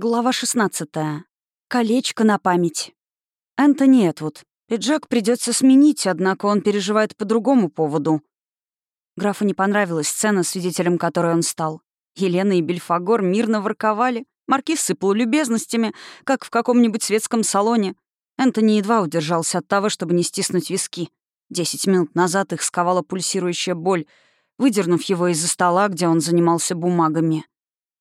Глава 16. Колечко на память. Энтони Этвуд. Пиджак придется сменить, однако он переживает по другому поводу. Графу не понравилась сцена, свидетелем которой он стал. Елена и Бельфагор мирно ворковали, маркиз сыпал любезностями, как в каком-нибудь светском салоне. Энтони едва удержался от того, чтобы не стиснуть виски. Десять минут назад их сковала пульсирующая боль, выдернув его из-за стола, где он занимался бумагами.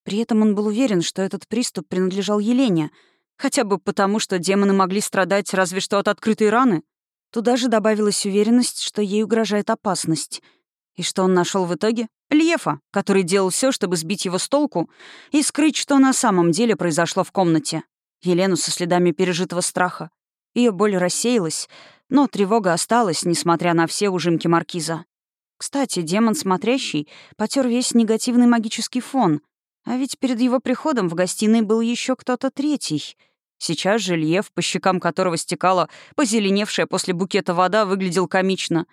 При этом он был уверен, что этот приступ принадлежал Елене, хотя бы потому, что демоны могли страдать разве что от открытой раны. Туда же добавилась уверенность, что ей угрожает опасность. И что он нашел в итоге? Льефа, который делал все, чтобы сбить его с толку и скрыть, что на самом деле произошло в комнате. Елену со следами пережитого страха. Ее боль рассеялась, но тревога осталась, несмотря на все ужимки маркиза. Кстати, демон смотрящий потер весь негативный магический фон, а ведь перед его приходом в гостиной был еще кто-то третий. Сейчас же Льев, по щекам которого стекала позеленевшая после букета вода, выглядел комично.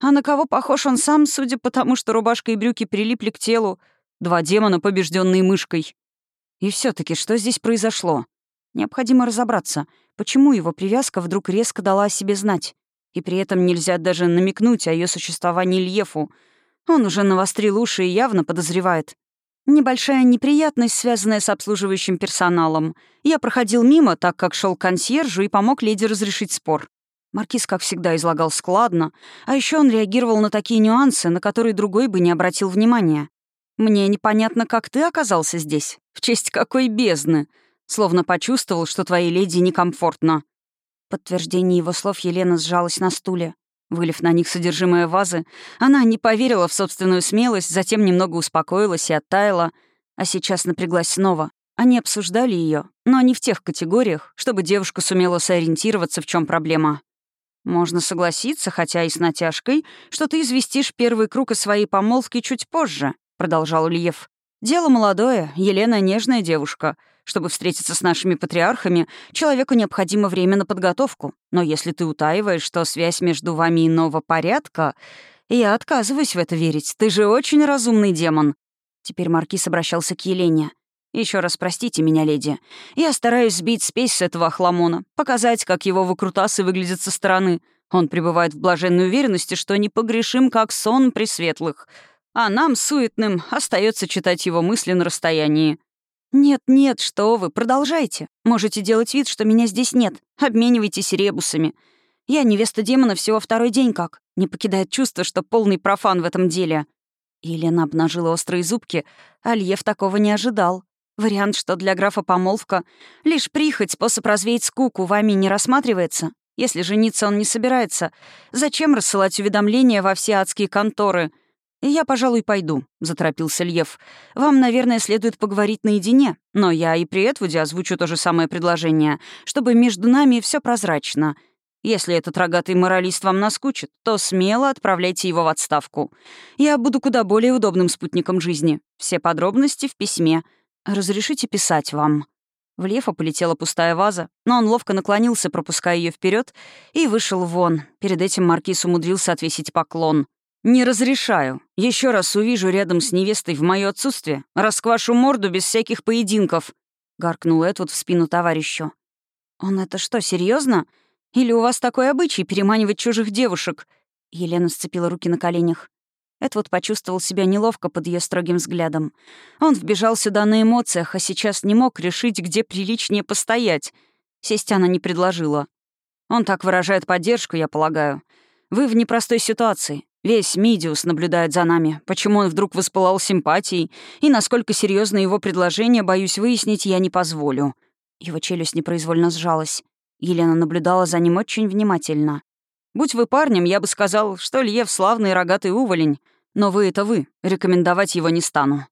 А на кого похож он сам, судя по тому, что рубашка и брюки прилипли к телу? Два демона, побежденные мышкой. И все таки что здесь произошло? Необходимо разобраться, почему его привязка вдруг резко дала о себе знать. И при этом нельзя даже намекнуть о ее существовании Льефу. Он уже навострил уши и явно подозревает. Небольшая неприятность, связанная с обслуживающим персоналом. Я проходил мимо, так как шел к консьержу и помог леди разрешить спор. Маркиз, как всегда, излагал складно, а еще он реагировал на такие нюансы, на которые другой бы не обратил внимания. «Мне непонятно, как ты оказался здесь. В честь какой бездны?» Словно почувствовал, что твоей леди некомфортно. В подтверждение его слов Елена сжалась на стуле. Вылив на них содержимое вазы, она не поверила в собственную смелость, затем немного успокоилась и оттаяла, а сейчас напряглась снова. Они обсуждали ее, но не в тех категориях, чтобы девушка сумела сориентироваться, в чем проблема. Можно согласиться, хотя и с натяжкой, что ты известишь первый круг из своей помолвки чуть позже, продолжал Ильев. Дело молодое, Елена нежная девушка — чтобы встретиться с нашими патриархами, человеку необходимо время на подготовку. Но если ты утаиваешь, что связь между вами иного порядка, я отказываюсь в это верить. Ты же очень разумный демон». Теперь Маркиз обращался к Елене. Еще раз простите меня, леди. Я стараюсь сбить спесь с этого охламона, показать, как его выкрутасы выглядят со стороны. Он пребывает в блаженной уверенности, что непогрешим, как сон при светлых. А нам, суетным, остается читать его мысли на расстоянии. «Нет-нет, что вы, продолжайте. Можете делать вид, что меня здесь нет. Обменивайтесь ребусами. Я невеста демона всего второй день как. Не покидает чувство, что полный профан в этом деле». Елена обнажила острые зубки, а Льев такого не ожидал. Вариант, что для графа помолвка — лишь прихоть, способ развеять скуку, вами не рассматривается. Если жениться он не собирается, зачем рассылать уведомления во все адские конторы — «Я, пожалуй, пойду», — заторопился Льев. «Вам, наверное, следует поговорить наедине, но я и при Этвуде озвучу то же самое предложение, чтобы между нами все прозрачно. Если этот рогатый моралист вам наскучит, то смело отправляйте его в отставку. Я буду куда более удобным спутником жизни. Все подробности в письме. Разрешите писать вам». В Льефа полетела пустая ваза, но он ловко наклонился, пропуская ее вперед, и вышел вон. Перед этим маркиз умудрился отвесить поклон — «Не разрешаю. Еще раз увижу рядом с невестой в мое отсутствие, расквашу морду без всяких поединков», — гаркнул Эдвуд в спину товарищу. «Он это что, серьезно? Или у вас такой обычай переманивать чужих девушек?» Елена сцепила руки на коленях. Эдвуд почувствовал себя неловко под ее строгим взглядом. Он вбежал сюда на эмоциях, а сейчас не мог решить, где приличнее постоять. Сесть она не предложила. Он так выражает поддержку, я полагаю. Вы в непростой ситуации. Весь Мидиус наблюдает за нами. Почему он вдруг воспылал симпатией, и насколько серьезно его предложение, боюсь выяснить, я не позволю». Его челюсть непроизвольно сжалась. Елена наблюдала за ним очень внимательно. «Будь вы парнем, я бы сказал, что Льев славный рогатый уволень. Но вы — это вы. Рекомендовать его не стану».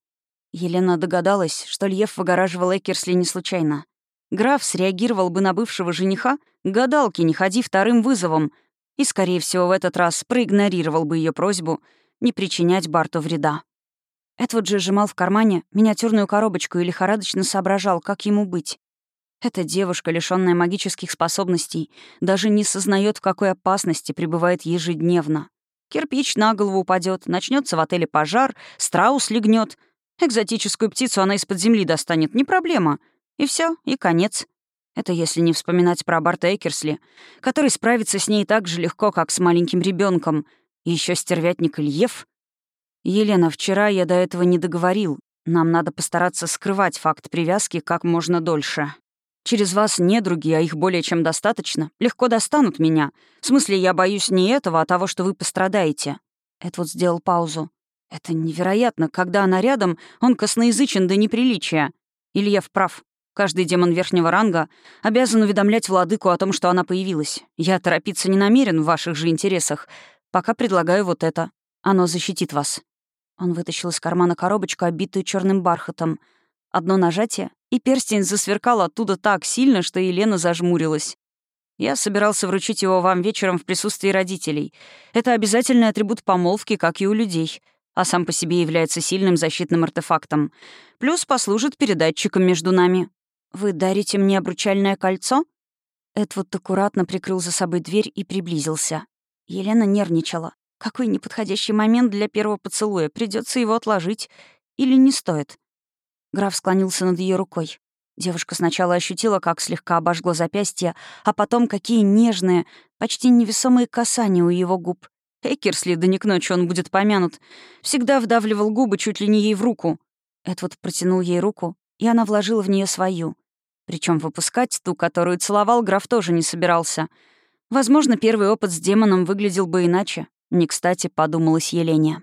Елена догадалась, что Льев выгораживал Экерсли не случайно. Граф среагировал бы на бывшего жениха, гадалки, не ходи вторым вызовом — и, скорее всего, в этот раз проигнорировал бы ее просьбу не причинять Барту вреда. Эдвард же сжимал в кармане миниатюрную коробочку и лихорадочно соображал, как ему быть. Эта девушка, лишённая магических способностей, даже не сознает, в какой опасности пребывает ежедневно. Кирпич на голову упадет, начнется в отеле пожар, страус легнет. Экзотическую птицу она из-под земли достанет, не проблема. И все, и конец. Это если не вспоминать про Барта Экерсли, который справится с ней так же легко, как с маленьким ребенком, и еще стервятник Ильев. Елена, вчера я до этого не договорил. Нам надо постараться скрывать факт привязки как можно дольше. Через вас недруги, а их более чем достаточно, легко достанут меня. В смысле, я боюсь не этого, а того, что вы пострадаете. Эдвуд сделал паузу. Это невероятно. Когда она рядом, он косноязычен до неприличия. Ильев прав. Каждый демон верхнего ранга обязан уведомлять владыку о том, что она появилась. Я торопиться не намерен в ваших же интересах. Пока предлагаю вот это. Оно защитит вас. Он вытащил из кармана коробочку, обитую черным бархатом. Одно нажатие, и перстень засверкал оттуда так сильно, что Елена зажмурилась. Я собирался вручить его вам вечером в присутствии родителей. Это обязательный атрибут помолвки, как и у людей, а сам по себе является сильным защитным артефактом. Плюс послужит передатчиком между нами. Вы дарите мне обручальное кольцо? Эдвуд аккуратно прикрыл за собой дверь и приблизился. Елена нервничала. Какой неподходящий момент для первого поцелуя. Придется его отложить. Или не стоит? Граф склонился над ее рукой. Девушка сначала ощутила, как слегка обожгло запястье, а потом какие нежные, почти невесомые касания у его губ. Экерсли, да не к ночи он будет помянут, всегда вдавливал губы чуть ли не ей в руку. Эдвард протянул ей руку, и она вложила в нее свою. Причем выпускать ту, которую целовал, граф тоже не собирался. Возможно, первый опыт с демоном выглядел бы иначе. Не кстати, подумалась Елене.